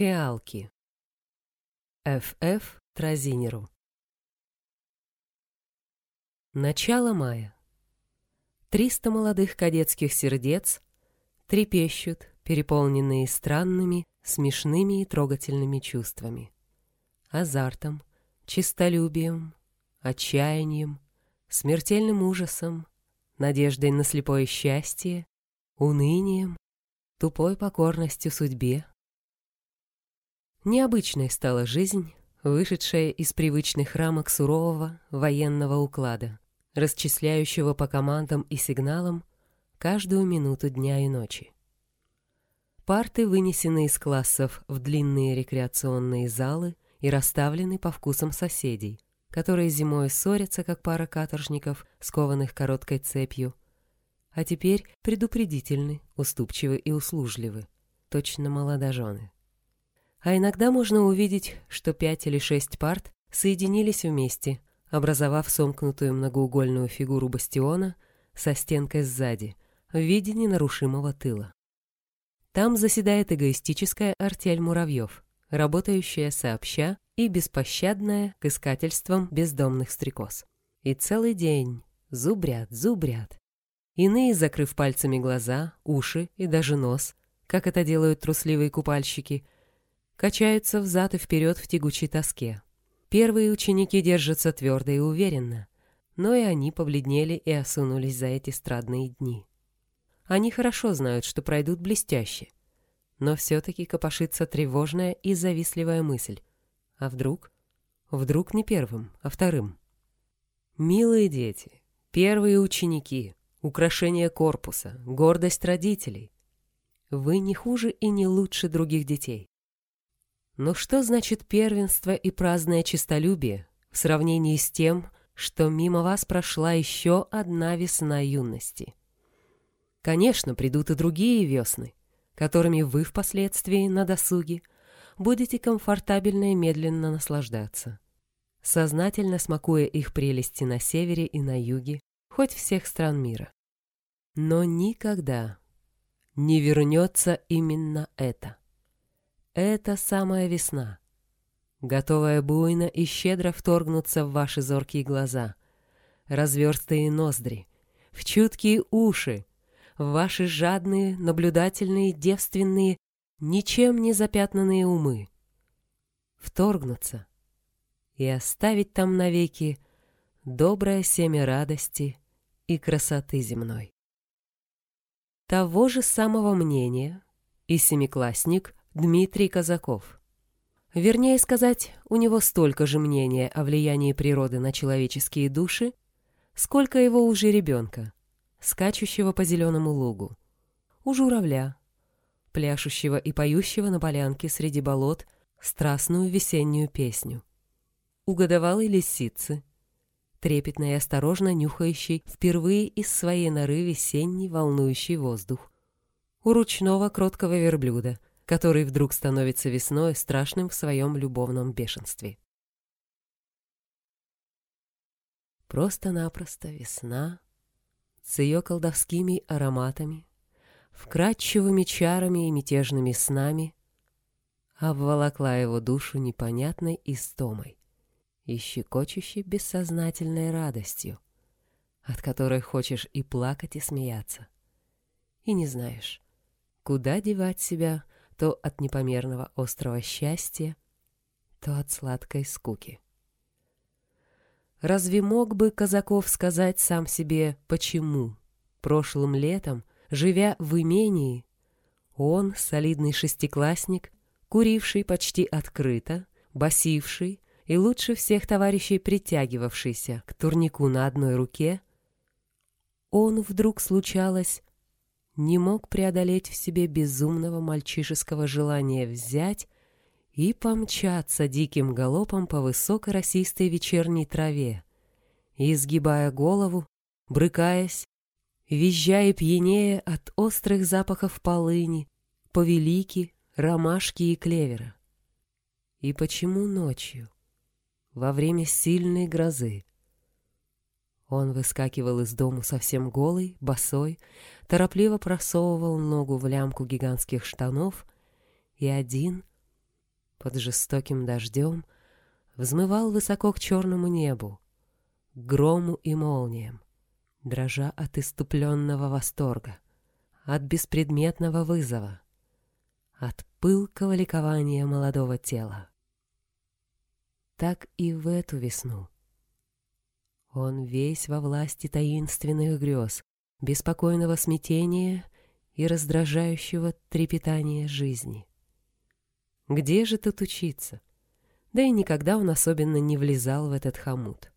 Фиалки. Ф.Ф. Тразинеру. Начало мая. Триста молодых кадетских сердец трепещут, переполненные странными, смешными и трогательными чувствами. Азартом, честолюбием, отчаянием, смертельным ужасом, надеждой на слепое счастье, унынием, тупой покорностью судьбе. Необычной стала жизнь, вышедшая из привычных рамок сурового военного уклада, расчисляющего по командам и сигналам каждую минуту дня и ночи. Парты вынесены из классов в длинные рекреационные залы и расставлены по вкусам соседей, которые зимой ссорятся, как пара каторжников, скованных короткой цепью, а теперь предупредительны, уступчивы и услужливы, точно молодожены. А иногда можно увидеть, что пять или шесть парт соединились вместе, образовав сомкнутую многоугольную фигуру бастиона со стенкой сзади, в виде ненарушимого тыла. Там заседает эгоистическая артель муравьев, работающая сообща и беспощадная к искательствам бездомных стрекоз. И целый день зубрят, зубрят. Иные, закрыв пальцами глаза, уши и даже нос, как это делают трусливые купальщики, качаются взад и вперед в тягучей тоске. Первые ученики держатся твердо и уверенно, но и они побледнели и осунулись за эти страдные дни. Они хорошо знают, что пройдут блестяще, но все-таки копошится тревожная и завистливая мысль. А вдруг? Вдруг не первым, а вторым. Милые дети, первые ученики, украшение корпуса, гордость родителей. Вы не хуже и не лучше других детей. Но что значит первенство и праздное честолюбие в сравнении с тем, что мимо вас прошла еще одна весна юности? Конечно, придут и другие весны, которыми вы впоследствии на досуге будете комфортабельно и медленно наслаждаться, сознательно смакуя их прелести на севере и на юге, хоть всех стран мира. Но никогда не вернется именно это. Это самая весна, готовая буйно и щедро вторгнуться в ваши зоркие глаза, разверстые ноздри, в чуткие уши, в ваши жадные, наблюдательные, девственные, ничем не запятнанные умы. Вторгнуться и оставить там навеки доброе семя радости и красоты земной. Того же самого мнения и семиклассник Дмитрий Казаков. Вернее сказать, у него столько же мнения о влиянии природы на человеческие души, сколько его у жеребенка, скачущего по зеленому лугу, у журавля, пляшущего и поющего на полянке среди болот страстную весеннюю песню, у годовалой лисицы, трепетно и осторожно нюхающей впервые из своей норы весенний волнующий воздух, у ручного кроткого верблюда — который вдруг становится весной страшным в своем любовном бешенстве. Просто-напросто весна с ее колдовскими ароматами, вкрадчивыми чарами и мятежными снами обволокла его душу непонятной истомой и щекочущей бессознательной радостью, от которой хочешь и плакать, и смеяться. И не знаешь, куда девать себя то от непомерного острого счастья, то от сладкой скуки. Разве мог бы Казаков сказать сам себе, почему прошлым летом, живя в имении, он, солидный шестиклассник, куривший почти открыто, басивший и лучше всех товарищей притягивавшийся к турнику на одной руке, он вдруг случалось не мог преодолеть в себе безумного мальчишеского желания взять и помчаться диким галопом по высокоросистой вечерней траве, изгибая голову, брыкаясь, визжая пьянее от острых запахов полыни, повелики, ромашки и клевера. И почему ночью, во время сильной грозы, он выскакивал из дому совсем голый, босой, торопливо просовывал ногу в лямку гигантских штанов и один, под жестоким дождем взмывал высоко к черному небу, к грому и молниям, дрожа от иступленного восторга, от беспредметного вызова, от пылкого ликования молодого тела. Так и в эту весну. Он весь во власти таинственных грез, беспокойного смятения и раздражающего трепетания жизни. Где же тут учиться? Да и никогда он особенно не влезал в этот хомут.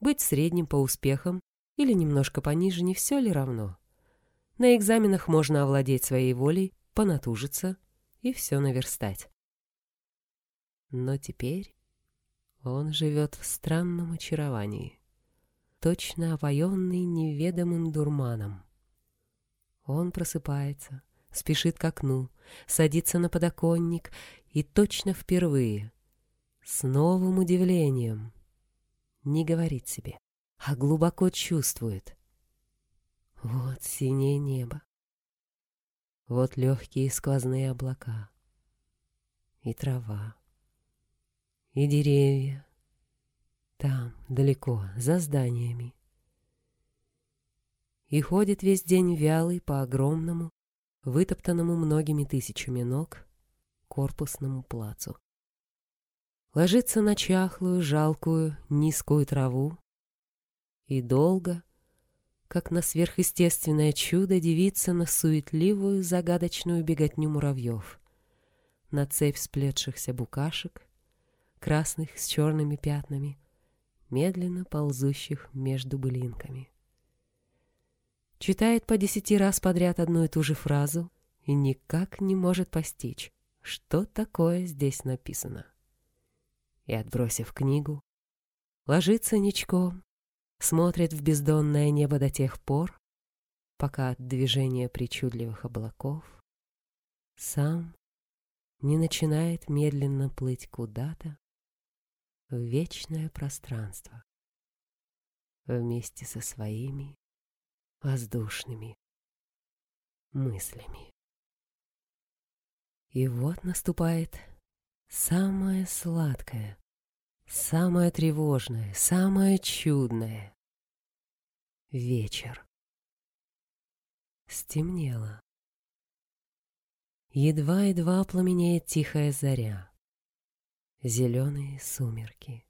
Быть средним по успехам или немножко пониже не все ли равно? На экзаменах можно овладеть своей волей, понатужиться и все наверстать. Но теперь он живет в странном очаровании, точно опоенный неведомым дурманом. Он просыпается, спешит к окну, садится на подоконник и точно впервые, с новым удивлением, не говорит себе, а глубоко чувствует. Вот синее небо, вот легкие сквозные облака, и трава, и деревья, там, далеко, за зданиями. И ходит весь день вялый по огромному, вытоптанному многими тысячами ног, корпусному плацу. Ложится на чахлую, жалкую, низкую траву и долго, как на сверхъестественное чудо, дивится на суетливую, загадочную беготню муравьев, на цепь сплетшихся букашек, красных с черными пятнами, медленно ползущих между былинками. Читает по десяти раз подряд одну и ту же фразу и никак не может постичь, что такое здесь написано. И, отбросив книгу, ложится ничком, смотрит в бездонное небо до тех пор, пока от движения причудливых облаков сам не начинает медленно плыть куда-то в вечное пространство вместе со своими воздушными мыслями. И вот наступает самое сладкое, самое тревожное, самое чудное. Вечер. Стемнело. Едва-едва пламенеет тихая заря. Зеленые сумерки.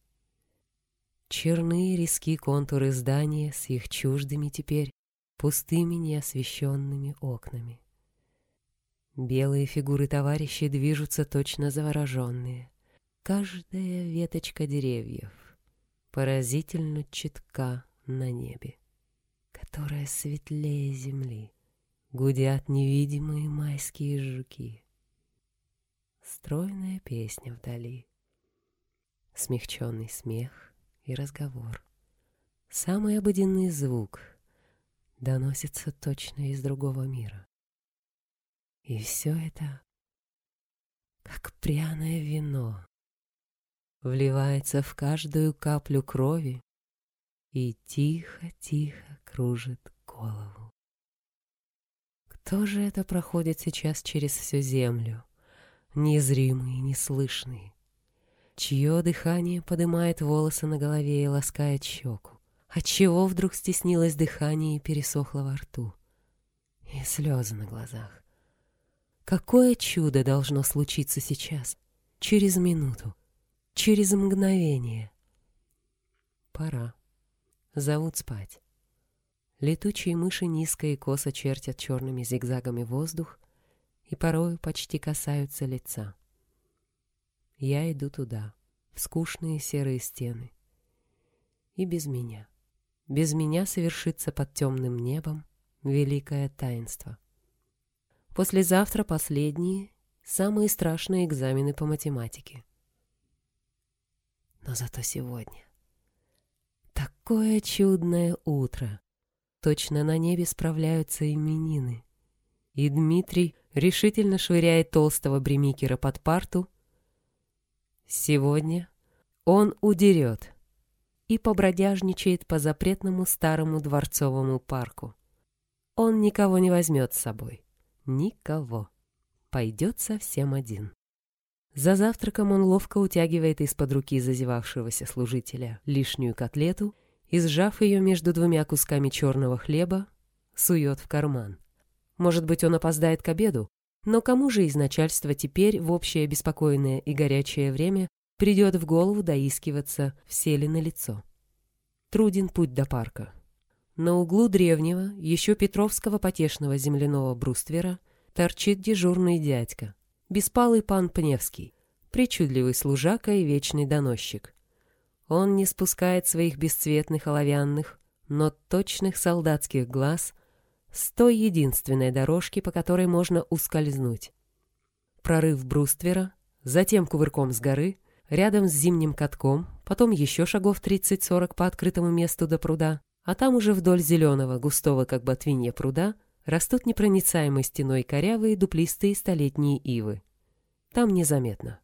Черные риски контуры здания с их чуждыми теперь пустыми неосвещенными окнами. Белые фигуры товарищей движутся точно завороженные. Каждая веточка деревьев поразительно читка на небе, которая светлее земли. Гудят невидимые майские жуки. Стройная песня вдали. Смягченный смех и разговор. Самый обыденный звук доносится точно из другого мира. И все это, как пряное вино, вливается в каждую каплю крови и тихо-тихо кружит голову. Кто же это проходит сейчас через всю землю, незримый и неслышный? Чье дыхание поднимает волосы на голове и ласкает щеку. Отчего вдруг стеснилось дыхание и пересохло во рту? И слезы на глазах. Какое чудо должно случиться сейчас, через минуту, через мгновение? Пора. Зовут спать. Летучие мыши низко и косо чертят черными зигзагами воздух и порою почти касаются лица. Я иду туда, в скучные серые стены. И без меня. Без меня совершится под темным небом великое таинство. Послезавтра последние, самые страшные экзамены по математике. Но зато сегодня. Такое чудное утро. Точно на небе справляются именины. И Дмитрий решительно швыряет толстого бремикера под парту Сегодня он удерет и побродяжничает по запретному старому дворцовому парку. Он никого не возьмет с собой. Никого. Пойдет совсем один. За завтраком он ловко утягивает из-под руки зазевавшегося служителя лишнюю котлету и, сжав ее между двумя кусками черного хлеба, сует в карман. Может быть, он опоздает к обеду, но кому же из начальства теперь в общее беспокойное и горячее время придет в голову доискиваться, все ли на лицо? Труден путь до парка. На углу древнего, еще петровского потешного земляного бруствера торчит дежурный дядька, беспалый пан Пневский, причудливый служака и вечный доносчик. Он не спускает своих бесцветных оловянных, но точных солдатских глаз с той единственной дорожки, по которой можно ускользнуть. Прорыв бруствера, затем кувырком с горы, рядом с зимним катком, потом еще шагов 30-40 по открытому месту до пруда, а там уже вдоль зеленого, густого, как ботвинья пруда, растут непроницаемой стеной корявые дуплистые столетние ивы. Там незаметно.